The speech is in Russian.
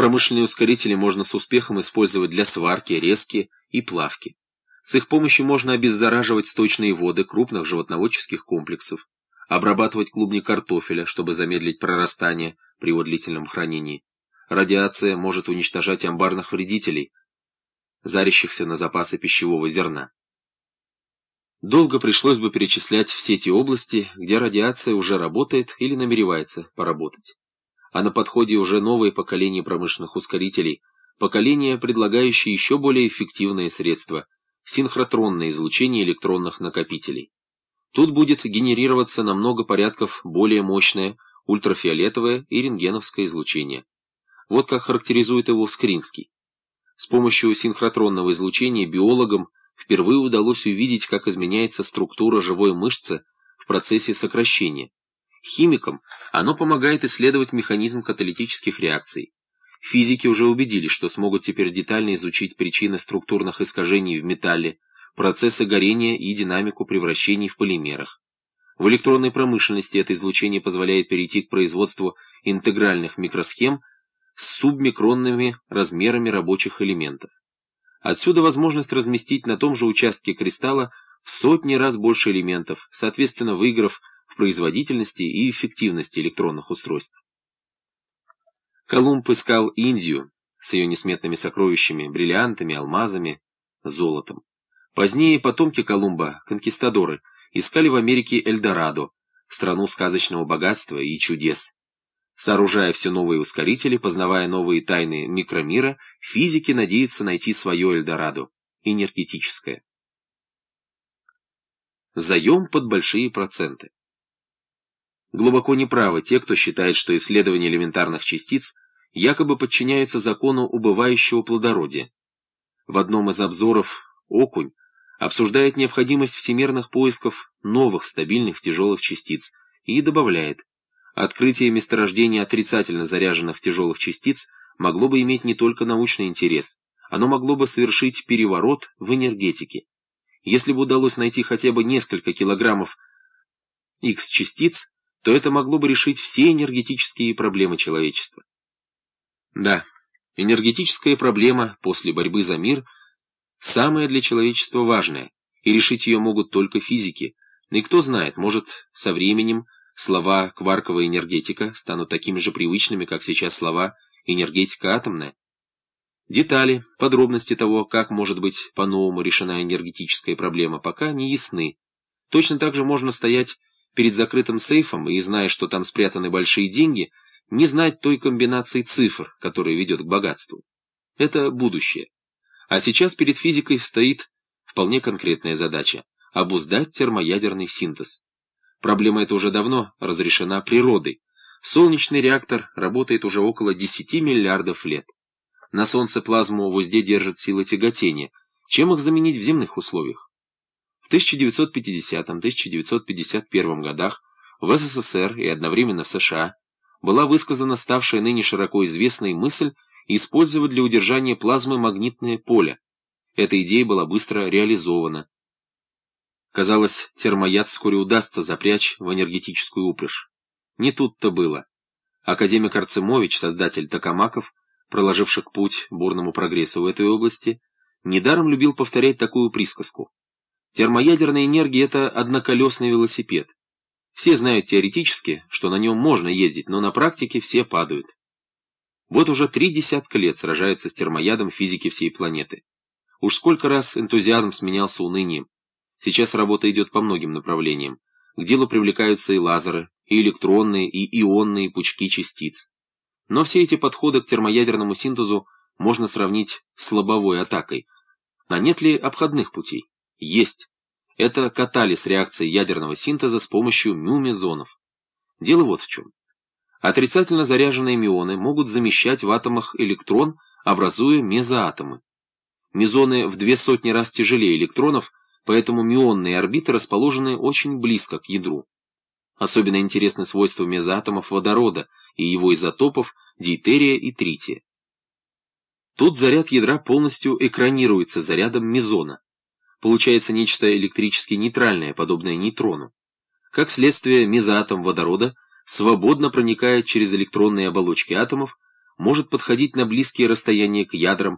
Промышленные ускорители можно с успехом использовать для сварки, резки и плавки. С их помощью можно обеззараживать сточные воды крупных животноводческих комплексов, обрабатывать клубни картофеля, чтобы замедлить прорастание при его длительном хранении. Радиация может уничтожать амбарных вредителей, зарящихся на запасы пищевого зерна. Долго пришлось бы перечислять все те области, где радиация уже работает или намеревается поработать. А на подходе уже новое поколение промышленных ускорителей, поколение, предлагающее еще более эффективные средства – синхротронное излучение электронных накопителей. Тут будет генерироваться на много порядков более мощное ультрафиолетовое и рентгеновское излучение. Вот как характеризует его Скринский. С помощью синхротронного излучения биологам впервые удалось увидеть, как изменяется структура живой мышцы в процессе сокращения. Химикам оно помогает исследовать механизм каталитических реакций. Физики уже убедились, что смогут теперь детально изучить причины структурных искажений в металле, процессы горения и динамику превращений в полимерах. В электронной промышленности это излучение позволяет перейти к производству интегральных микросхем с субмикронными размерами рабочих элементов. Отсюда возможность разместить на том же участке кристалла в сотни раз больше элементов, соответственно выиграв производительности и эффективности электронных устройств. Колумб искал Индию с ее несметными сокровищами, бриллиантами, алмазами, золотом. Позднее потомки Колумба, конкистадоры, искали в Америке Эльдорадо, страну сказочного богатства и чудес. Сооружая все новые ускорители, познавая новые тайны микромира, физики надеются найти свое Эльдорадо, энергетическое. Заем под большие проценты. Глубоко неправы те, кто считает, что исследования элементарных частиц якобы подчиняются закону убывающего плодородия. В одном из обзоров «Окунь» обсуждает необходимость всемирных поисков новых стабильных тяжелых частиц и добавляет, открытие месторождения отрицательно заряженных тяжелых частиц могло бы иметь не только научный интерес, оно могло бы совершить переворот в энергетике. Если бы удалось найти хотя бы несколько килограммов X-частиц, то это могло бы решить все энергетические проблемы человечества. Да, энергетическая проблема после борьбы за мир самая для человечества важная, и решить ее могут только физики. И кто знает, может, со временем слова «кварковая энергетика» станут такими же привычными, как сейчас слова «энергетика атомная». Детали, подробности того, как может быть по-новому решена энергетическая проблема, пока не ясны. Точно так же можно стоять перед закрытым сейфом и, зная, что там спрятаны большие деньги, не знать той комбинации цифр, которая ведет к богатству. Это будущее. А сейчас перед физикой стоит вполне конкретная задача – обуздать термоядерный синтез. Проблема эта уже давно разрешена природой. Солнечный реактор работает уже около 10 миллиардов лет. На Солнце плазму в узде держит сила тяготения. Чем их заменить в земных условиях? В 1950-1951 годах в СССР и одновременно в США была высказана ставшая ныне широко известной мысль использовать для удержания плазмы магнитное поле. Эта идея была быстро реализована. Казалось, термояд вскоре удастся запрячь в энергетическую упряжь. Не тут-то было. Академик Арцемович, создатель токамаков, проложивший путь бурному прогрессу в этой области, недаром любил повторять такую присказку. Термоядерная энергия – это одноколесный велосипед. Все знают теоретически, что на нем можно ездить, но на практике все падают. Вот уже три десятка лет сражаются с термоядом физики всей планеты. Уж сколько раз энтузиазм сменялся унынием. Сейчас работа идет по многим направлениям. К делу привлекаются и лазеры, и электронные, и ионные пучки частиц. Но все эти подходы к термоядерному синтезу можно сравнить с лобовой атакой. А нет ли обходных путей? Есть. Это катализ реакции ядерного синтеза с помощью мюмезонов. Дело вот в чем. Отрицательно заряженные мионы могут замещать в атомах электрон, образуя мезоатомы. Мезоны в две сотни раз тяжелее электронов, поэтому мионные орбиты расположены очень близко к ядру. Особенно интересны свойства мезоатомов водорода и его изотопов дейтерия и трития. Тут заряд ядра полностью экранируется зарядом мезона получается нечто электрически нейтральное, подобное нейтрону. Как следствие, мезоатом водорода свободно проникает через электронные оболочки атомов, может подходить на близкие расстояния к ядрам,